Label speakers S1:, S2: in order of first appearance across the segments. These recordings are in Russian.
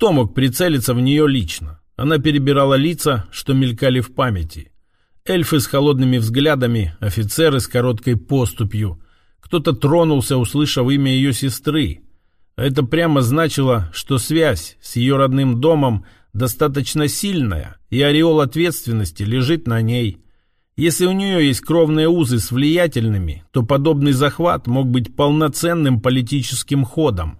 S1: Кто мог прицелиться в нее лично? Она перебирала лица, что мелькали в памяти. Эльфы с холодными взглядами, офицеры с короткой поступью. Кто-то тронулся, услышав имя ее сестры. Это прямо значило, что связь с ее родным домом достаточно сильная, и ореол ответственности лежит на ней. Если у нее есть кровные узы с влиятельными, то подобный захват мог быть полноценным политическим ходом.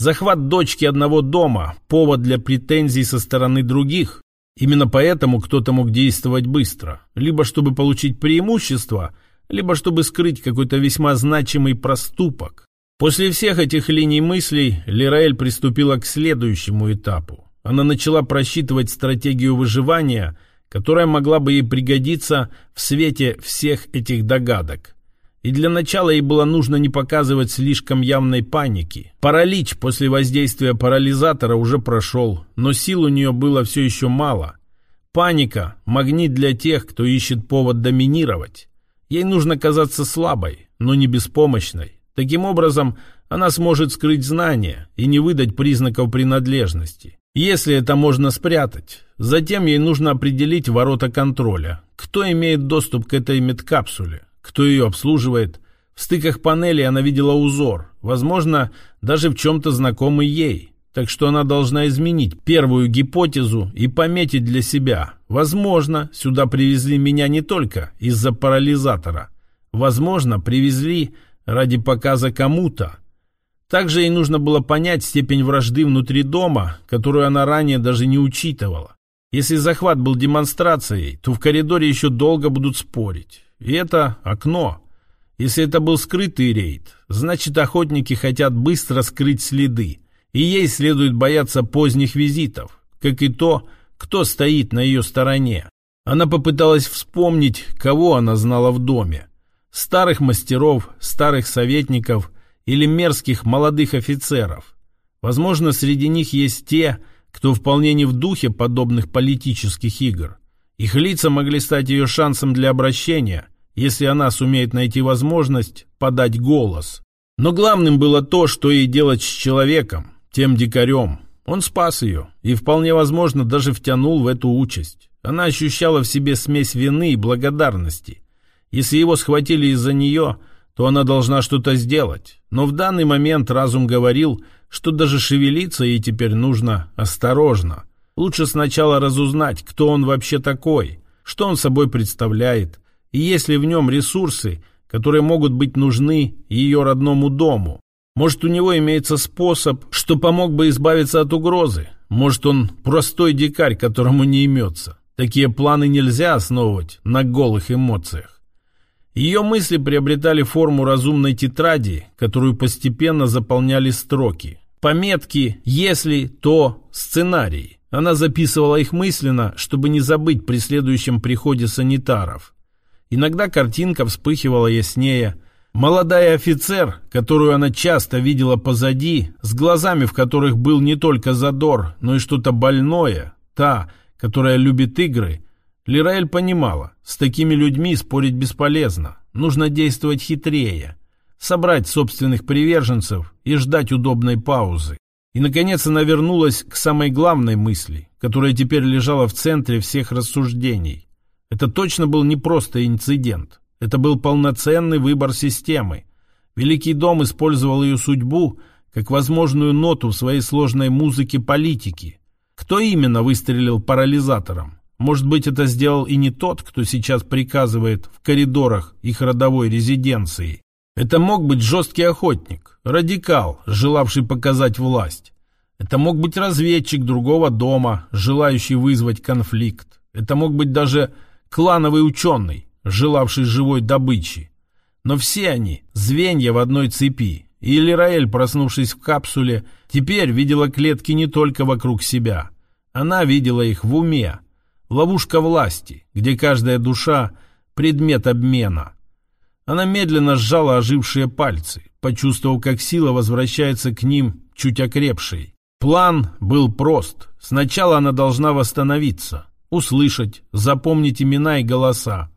S1: Захват дочки одного дома – повод для претензий со стороны других. Именно поэтому кто-то мог действовать быстро. Либо чтобы получить преимущество, либо чтобы скрыть какой-то весьма значимый проступок. После всех этих линий мыслей Лираэль приступила к следующему этапу. Она начала просчитывать стратегию выживания, которая могла бы ей пригодиться в свете всех этих догадок. И для начала ей было нужно не показывать слишком явной паники. Паралич после воздействия парализатора уже прошел, но сил у нее было все еще мало. Паника – магнит для тех, кто ищет повод доминировать. Ей нужно казаться слабой, но не беспомощной. Таким образом, она сможет скрыть знания и не выдать признаков принадлежности. Если это можно спрятать. Затем ей нужно определить ворота контроля. Кто имеет доступ к этой медкапсуле? Кто ее обслуживает. В стыках панели она видела узор, возможно, даже в чем-то знакомый ей. Так что она должна изменить первую гипотезу и пометить для себя. Возможно, сюда привезли меня не только из-за парализатора. Возможно, привезли ради показа кому-то. Также ей нужно было понять степень вражды внутри дома, которую она ранее даже не учитывала. Если захват был демонстрацией, то в коридоре еще долго будут спорить. И это окно. Если это был скрытый рейд, значит охотники хотят быстро скрыть следы. И ей следует бояться поздних визитов, как и то, кто стоит на ее стороне. Она попыталась вспомнить, кого она знала в доме. Старых мастеров, старых советников или мерзких молодых офицеров. Возможно, среди них есть те, кто вполне не в духе подобных политических игр. Их лица могли стать ее шансом для обращения, если она сумеет найти возможность подать голос. Но главным было то, что ей делать с человеком, тем дикарем. Он спас ее и, вполне возможно, даже втянул в эту участь. Она ощущала в себе смесь вины и благодарности. Если его схватили из-за нее, то она должна что-то сделать. Но в данный момент разум говорил, что даже шевелиться ей теперь нужно осторожно. Лучше сначала разузнать, кто он вообще такой, что он собой представляет, и есть ли в нем ресурсы, которые могут быть нужны ее родному дому. Может, у него имеется способ, что помог бы избавиться от угрозы. Может, он простой дикарь, которому не имется. Такие планы нельзя основывать на голых эмоциях. Ее мысли приобретали форму разумной тетради, которую постепенно заполняли строки. Пометки «если», «то», «сценарий». Она записывала их мысленно, чтобы не забыть при следующем приходе санитаров. Иногда картинка вспыхивала яснее. Молодая офицер, которую она часто видела позади, с глазами, в которых был не только задор, но и что-то больное, та, которая любит игры, Лираэль понимала, с такими людьми спорить бесполезно, нужно действовать хитрее, собрать собственных приверженцев и ждать удобной паузы. И, наконец, она вернулась к самой главной мысли, которая теперь лежала в центре всех рассуждений. Это точно был не просто инцидент. Это был полноценный выбор системы. Великий дом использовал ее судьбу как возможную ноту в своей сложной музыке политики. Кто именно выстрелил парализатором? Может быть, это сделал и не тот, кто сейчас приказывает в коридорах их родовой резиденции. Это мог быть жесткий охотник, радикал, желавший показать власть. Это мог быть разведчик другого дома, желающий вызвать конфликт. Это мог быть даже клановый ученый, желавший живой добычи. Но все они – звенья в одной цепи, и Лираэль, проснувшись в капсуле, теперь видела клетки не только вокруг себя. Она видела их в уме. Ловушка власти, где каждая душа – предмет обмена – она медленно сжала ожившие пальцы, почувствовав, как сила возвращается к ним чуть окрепшей. План был прост. Сначала она должна восстановиться, услышать, запомнить имена и голоса,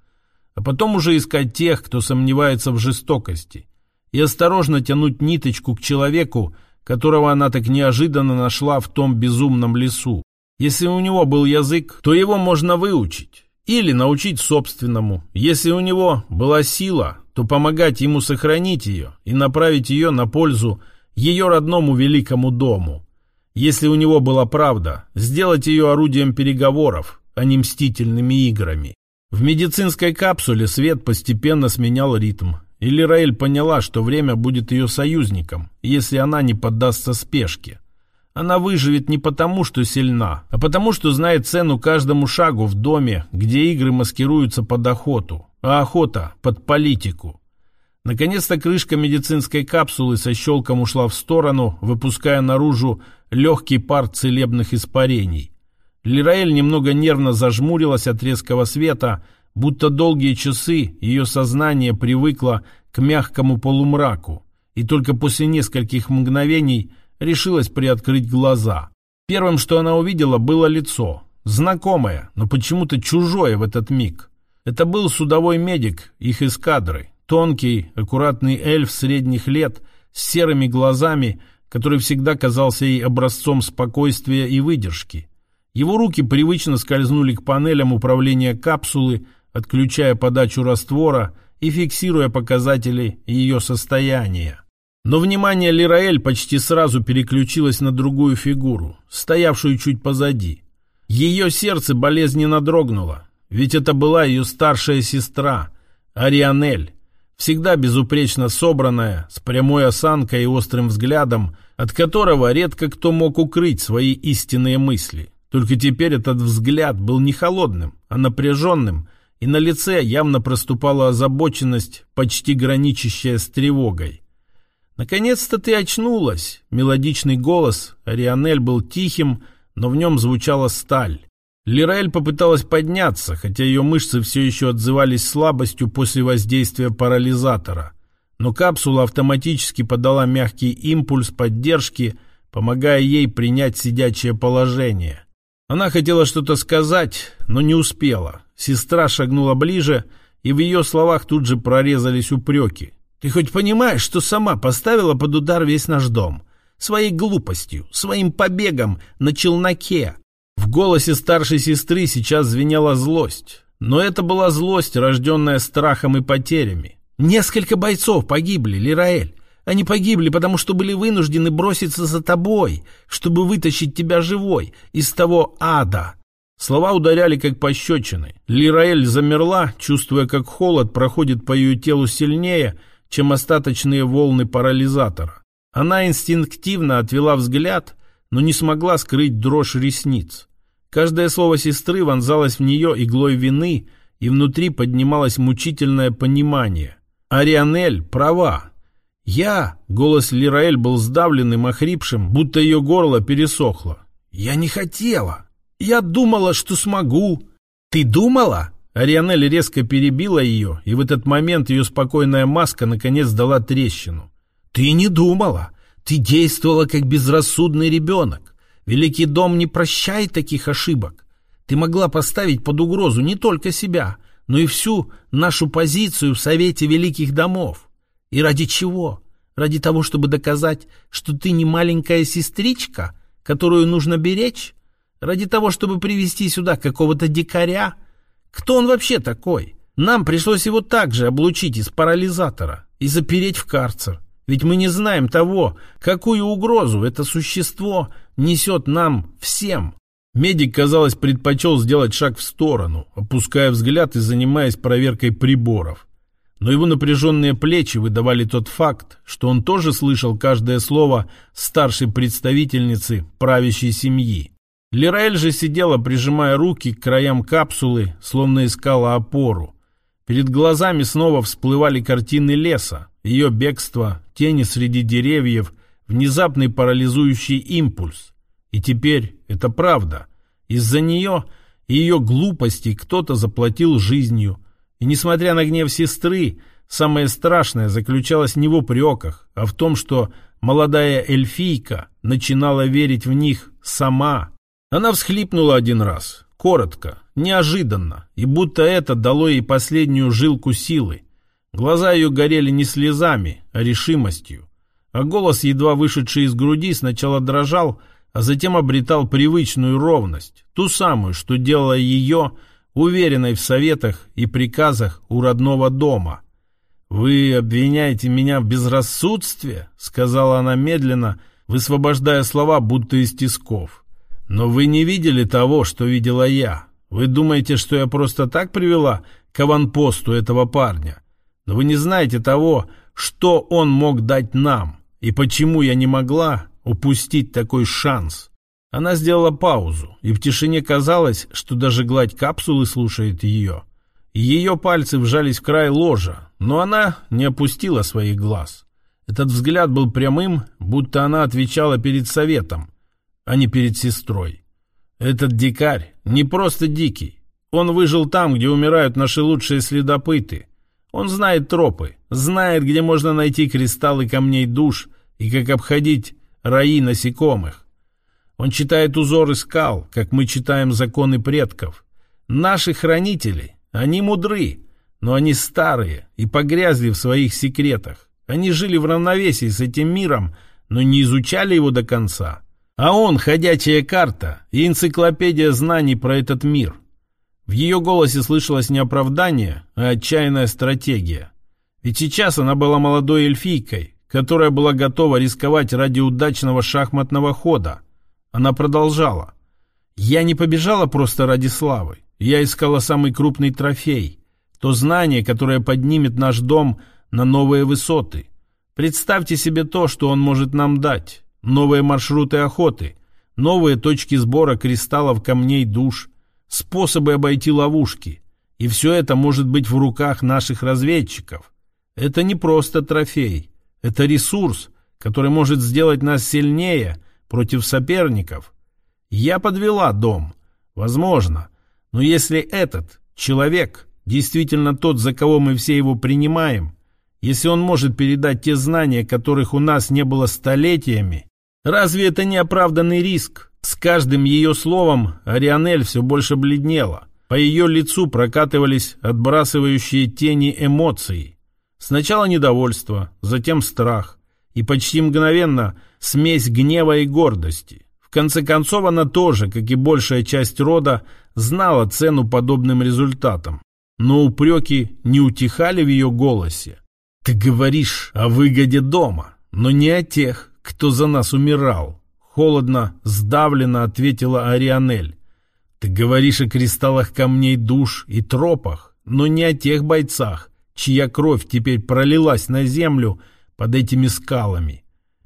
S1: а потом уже искать тех, кто сомневается в жестокости, и осторожно тянуть ниточку к человеку, которого она так неожиданно нашла в том безумном лесу. Если у него был язык, то его можно выучить или научить собственному. Если у него была сила, то помогать ему сохранить ее и направить ее на пользу ее родному великому дому. Если у него была правда, сделать ее орудием переговоров, а не мстительными играми. В медицинской капсуле свет постепенно сменял ритм, и Лираэль поняла, что время будет ее союзником, если она не поддастся спешке. Она выживет не потому, что сильна, а потому, что знает цену каждому шагу в доме, где игры маскируются под охоту, а охота под политику. Наконец-то крышка медицинской капсулы со щелком ушла в сторону, выпуская наружу легкий пар целебных испарений. Лираэль немного нервно зажмурилась от резкого света, будто долгие часы ее сознание привыкло к мягкому полумраку, и только после нескольких мгновений решилась приоткрыть глаза. Первым, что она увидела, было лицо, знакомое, но почему-то чужое в этот миг. Это был судовой медик их эскадры, тонкий, аккуратный эльф средних лет с серыми глазами, который всегда казался ей образцом спокойствия и выдержки. Его руки привычно скользнули к панелям управления капсулы, отключая подачу раствора и фиксируя показатели ее состояния. Но внимание Лираэль почти сразу переключилось на другую фигуру, стоявшую чуть позади. Ее сердце болезненно дрогнуло, ведь это была ее старшая сестра, Арианель, всегда безупречно собранная, с прямой осанкой и острым взглядом, от которого редко кто мог укрыть свои истинные мысли. Только теперь этот взгляд был не холодным, а напряженным, и на лице явно проступала озабоченность, почти граничащая с тревогой. «Наконец-то ты очнулась!» Мелодичный голос Арианель был тихим, но в нем звучала сталь. Лираэль попыталась подняться, хотя ее мышцы все еще отзывались слабостью после воздействия парализатора. Но капсула автоматически подала мягкий импульс поддержки, помогая ей принять сидячее положение. Она хотела что-то сказать, но не успела. Сестра шагнула ближе, и в ее словах тут же прорезались упреки. «Ты хоть понимаешь, что сама поставила под удар весь наш дом? Своей глупостью, своим побегом на челноке, в голосе старшей сестры сейчас звенела злость. Но это была злость, рожденная страхом и потерями. Несколько бойцов погибли, Лираэль. Они погибли, потому что были вынуждены броситься за тобой, чтобы вытащить тебя живой из того ада. Слова ударяли как пощечины. Лираэль замерла, чувствуя, как холод проходит по ее телу сильнее, чем остаточные волны парализатора. Она инстинктивно отвела взгляд но не смогла скрыть дрожь ресниц. Каждое слово сестры вонзалось в нее иглой вины, и внутри поднималось мучительное понимание. Арианель права. «Я...» — голос Лираэль был сдавленным, охрипшим, будто ее горло пересохло. «Я не хотела. Я думала, что смогу». «Ты думала?» Арианель резко перебила ее, и в этот момент ее спокойная маска наконец дала трещину. «Ты не думала. Ты действовала как безрассудный ребенок. Великий дом не прощает таких ошибок. Ты могла поставить под угрозу не только себя, но и всю нашу позицию в Совете Великих Домов. И ради чего? Ради того, чтобы доказать, что ты не маленькая сестричка, которую нужно беречь? Ради того, чтобы привести сюда какого-то дикаря? Кто он вообще такой? Нам пришлось его также облучить из парализатора и запереть в карцер. Ведь мы не знаем того, какую угрозу это существо несет нам всем. Медик, казалось, предпочел сделать шаг в сторону, опуская взгляд и занимаясь проверкой приборов. Но его напряженные плечи выдавали тот факт, что он тоже слышал каждое слово старшей представительницы правящей семьи. Лираэль же сидела, прижимая руки к краям капсулы, словно искала опору. Перед глазами снова всплывали картины леса, ее бегство, тени среди деревьев, внезапный парализующий импульс. И теперь это правда. Из-за нее и ее глупости кто-то заплатил жизнью. И несмотря на гнев сестры, самое страшное заключалось не в упреках, а в том, что молодая эльфийка начинала верить в них сама. Она всхлипнула один раз, коротко, неожиданно, и будто это дало ей последнюю жилку силы. Глаза ее горели не слезами, а решимостью. а голос, едва вышедший из груди, сначала дрожал, а затем обретал привычную ровность, ту самую, что делала ее уверенной в советах и приказах у родного дома. «Вы обвиняете меня в безрассудстве?» — сказала она медленно, высвобождая слова, будто из тисков. «Но вы не видели того, что видела я. Вы думаете, что я просто так привела к аванпосту этого парня? Но вы не знаете того, что он мог дать нам, и почему я не могла упустить такой шанс». Она сделала паузу, и в тишине казалось, что даже гладь капсулы слушает ее. Ее пальцы вжались в край ложа, но она не опустила своих глаз. Этот взгляд был прямым, будто она отвечала перед советом, а не перед сестрой. Этот дикарь не просто дикий. Он выжил там, где умирают наши лучшие следопыты. Он знает тропы, знает, где можно найти кристаллы камней душ и как обходить раи насекомых. Он читает узоры скал, как мы читаем законы предков. Наши хранители они мудры, но они старые и погрязли в своих секретах. Они жили в равновесии с этим миром, но не изучали его до конца. А он — ходячая карта и энциклопедия знаний про этот мир. В ее голосе слышалось не оправдание, а отчаянная стратегия. Ведь сейчас она была молодой эльфийкой, которая была готова рисковать ради удачного шахматного хода. Она продолжала. «Я не побежала просто ради славы. Я искала самый крупный трофей, то знание, которое поднимет наш дом на новые высоты. Представьте себе то, что он может нам дать. Новые маршруты охоты, новые точки сбора кристаллов, камней, душ, способы обойти ловушки. И все это может быть в руках наших разведчиков. Это не просто трофей, это ресурс, который может сделать нас сильнее против соперников. Я подвела дом. Возможно, но если этот человек действительно тот, за кого мы все его принимаем, если он может передать те знания, которых у нас не было столетиями, разве это не оправданный риск? С каждым ее словом Арианель все больше бледнела. По ее лицу прокатывались отбрасывающие тени эмоций. Сначала недовольство, затем страх и почти мгновенно смесь гнева и гордости конце концов, она тоже, как и большая часть рода, знала цену подобным результатам. Но упреки не утихали в ее голосе. «Ты говоришь о выгоде дома, но не о тех, кто за нас умирал», холодно, сдавленно ответила Арианель. «Ты говоришь о кристаллах камней душ и тропах, но не о тех бойцах, чья кровь теперь пролилась на землю под этими скалами.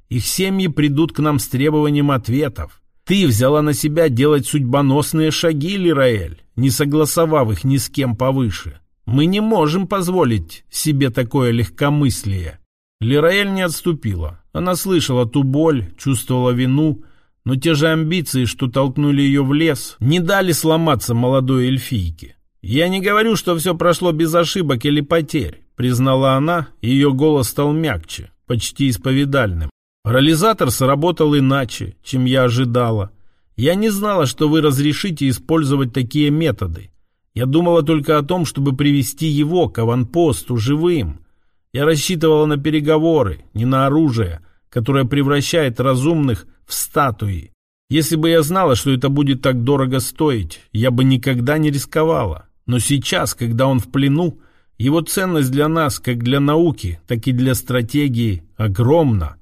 S1: Их семьи придут к нам с требованием ответов. Ты взяла на себя делать судьбоносные шаги, Лираэль, не согласовав их ни с кем повыше. Мы не можем позволить себе такое легкомыслие. Лираэль не отступила. Она слышала ту боль, чувствовала вину, но те же амбиции, что толкнули ее в лес, не дали сломаться молодой эльфийке. «Я не говорю, что все прошло без ошибок или потерь», признала она, и ее голос стал мягче, почти исповедальным. Парализатор сработал иначе, чем я ожидала. Я не знала, что вы разрешите использовать такие методы. Я думала только о том, чтобы привести его к аванпосту живым. Я рассчитывала на переговоры, не на оружие, которое превращает разумных в статуи. Если бы я знала, что это будет так дорого стоить, я бы никогда не рисковала. Но сейчас, когда он в плену, его ценность для нас, как для науки, так и для стратегии, огромна.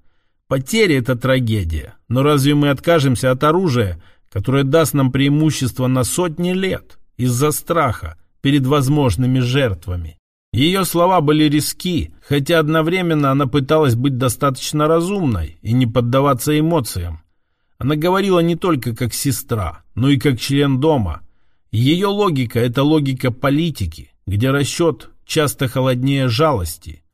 S1: Потеря – это трагедия. Но разве мы откажемся от оружия, которое даст нам преимущество на сотни лет из-за страха перед возможными жертвами? Ее слова были риски, хотя одновременно она пыталась быть достаточно разумной и не поддаваться эмоциям. Она говорила не только как сестра, но и как член дома. Ее логика – это логика политики, где расчет часто холоднее жалости –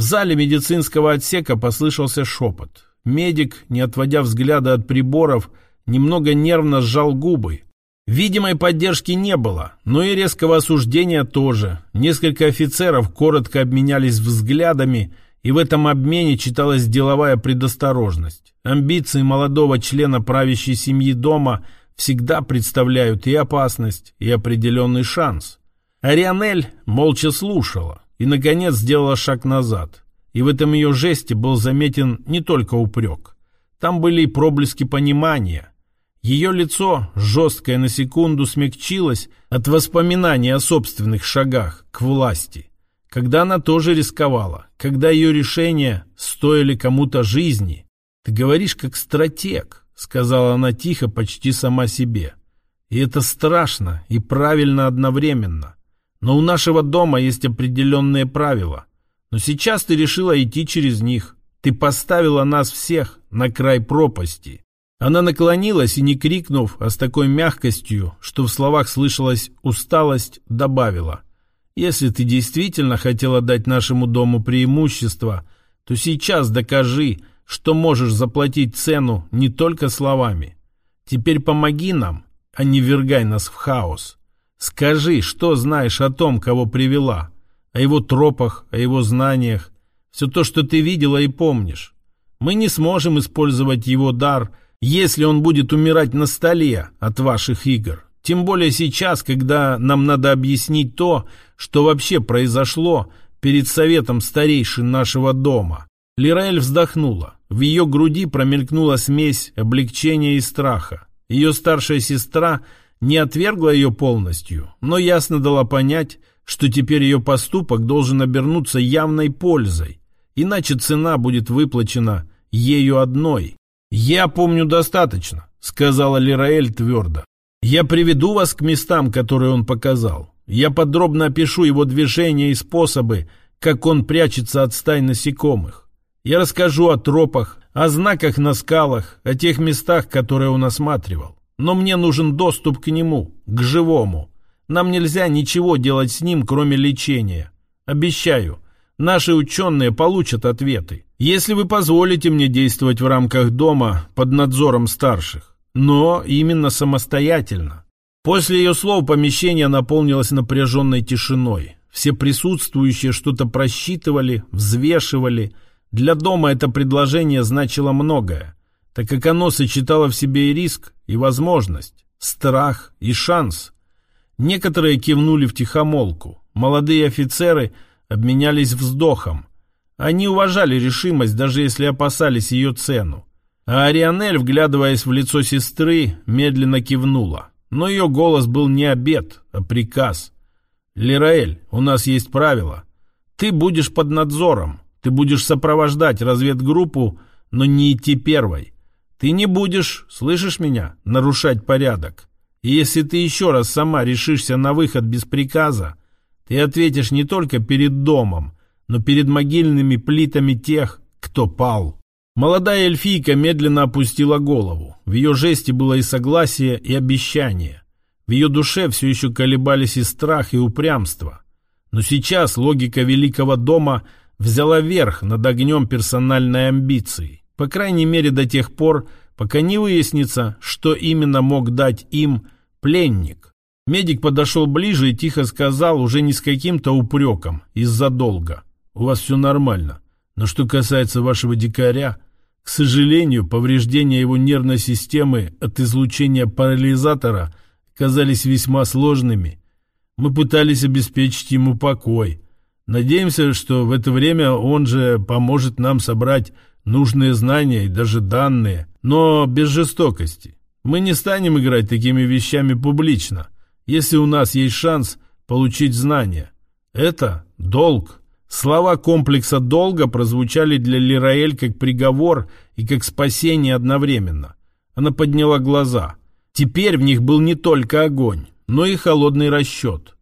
S1: в зале медицинского отсека послышался шепот. Медик, не отводя взгляда от приборов, немного нервно сжал губы. Видимой поддержки не было, но и резкого осуждения тоже. Несколько офицеров коротко обменялись взглядами, и в этом обмене читалась деловая предосторожность. Амбиции молодого члена правящей семьи дома всегда представляют и опасность, и определенный шанс. Арианель молча слушала и, наконец, сделала шаг назад. и в этом ее жесте был заметен не только упрек. Там были и проблески понимания. Ее лицо, жесткое на секунду, смягчилось от воспоминаний о собственных шагах к власти. Когда она тоже рисковала, когда ее решения стоили кому-то жизни. «Ты говоришь как стратег», — сказала она тихо, почти сама себе. «И это страшно и правильно одновременно. Но у нашего дома есть определенные правила. Но сейчас ты решила идти через них. Ты поставила нас всех на край пропасти. Она наклонилась и, не крикнув, а с такой мягкостью, что в словах слышалась усталость, добавила. «Если ты действительно хотела дать нашему дому преимущество, то сейчас докажи, что можешь заплатить цену не только словами. Теперь помоги нам, а не вергай нас в хаос. Скажи, что знаешь о том, кого привела, о его тропах, о его знаниях, все то, что ты видела и помнишь. Мы не сможем использовать его дар, если он будет умирать на столе от ваших игр. Тем более сейчас, когда нам надо объяснить то, что вообще произошло перед советом старейшин нашего дома. Лираэль вздохнула. В ее груди промелькнула смесь облегчения и страха. Ее старшая сестра не отвергла ее полностью, но ясно дала понять, что теперь ее поступок должен обернуться явной пользой, иначе цена будет выплачена ею одной. «Я помню достаточно», — сказала Лираэль твердо. «Я приведу вас к местам, которые он показал. Я подробно опишу его движения и способы, как он прячется от стай насекомых. Я расскажу о тропах, о знаках на скалах, о тех местах, которые он осматривал. Но мне нужен доступ к нему, к живому. Нам нельзя ничего делать с ним, кроме лечения. Обещаю, наши ученые получат ответы, если вы позволите мне действовать в рамках дома под надзором старших. Но именно самостоятельно. После ее слов помещение наполнилось напряженной тишиной. Все присутствующие что-то просчитывали, взвешивали. Для дома это предложение значило многое так как оно сочетало в себе и риск, и возможность, страх и шанс. Некоторые кивнули в тихомолку, молодые офицеры обменялись вздохом. Они уважали решимость, даже если опасались ее цену. А Арианель, вглядываясь в лицо сестры, медленно кивнула. Но ее голос был не обед, а приказ. «Лираэль, у нас есть правило. Ты будешь под надзором. Ты будешь сопровождать разведгруппу, но не идти первой. Ты не будешь, слышишь меня, нарушать порядок. И если ты еще раз сама решишься на выход без приказа, ты ответишь не только перед домом, но перед могильными плитами тех, кто пал. Молодая эльфийка медленно опустила голову. В ее жесте было и согласие, и обещание. В ее душе все еще колебались и страх, и упрямство. Но сейчас логика великого дома взяла верх над огнем персональной амбиции. По крайней мере до тех пор, пока не выяснится, что именно мог дать им пленник. Медик подошел ближе и тихо сказал, уже не с каким-то упреком, из-за долга. «У вас все нормально. Но что касается вашего дикаря, к сожалению, повреждения его нервной системы от излучения парализатора казались весьма сложными. Мы пытались обеспечить ему покой. Надеемся, что в это время он же поможет нам собрать нужные знания и даже данные, но без жестокости. Мы не станем играть такими вещами публично, если у нас есть шанс получить знания. Это долг. Слова комплекса долга прозвучали для Лираэль как приговор и как спасение одновременно. Она подняла глаза. Теперь в них был не только огонь, но и холодный расчет.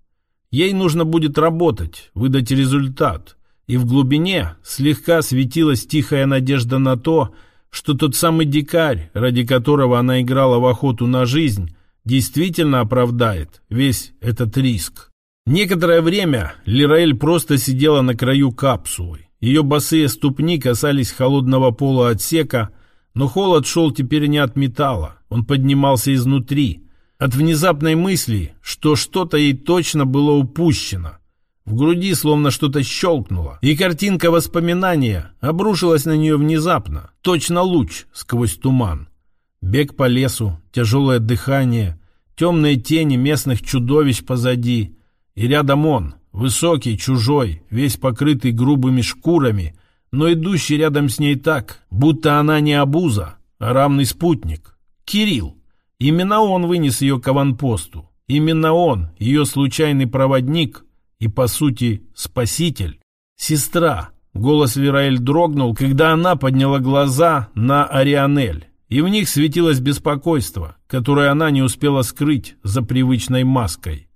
S1: Ей нужно будет работать, выдать результат и в глубине слегка светилась тихая надежда на то, что тот самый дикарь, ради которого она играла в охоту на жизнь, действительно оправдает весь этот риск. Некоторое время Лираэль просто сидела на краю капсулы. Ее босые ступни касались холодного пола отсека, но холод шел теперь не от металла, он поднимался изнутри, от внезапной мысли, что что-то ей точно было упущено, в груди словно что-то щелкнуло, и картинка воспоминания обрушилась на нее внезапно, точно луч сквозь туман. Бег по лесу, тяжелое дыхание, темные тени местных чудовищ позади, и рядом он, высокий, чужой, весь покрытый грубыми шкурами, но идущий рядом с ней так, будто она не обуза, а равный спутник. Кирилл. Именно он вынес ее к аванпосту. Именно он, ее случайный проводник и, по сути, спаситель. Сестра. Голос Вераэль дрогнул, когда она подняла глаза на Арианель, и в них светилось беспокойство, которое она не успела скрыть за привычной маской.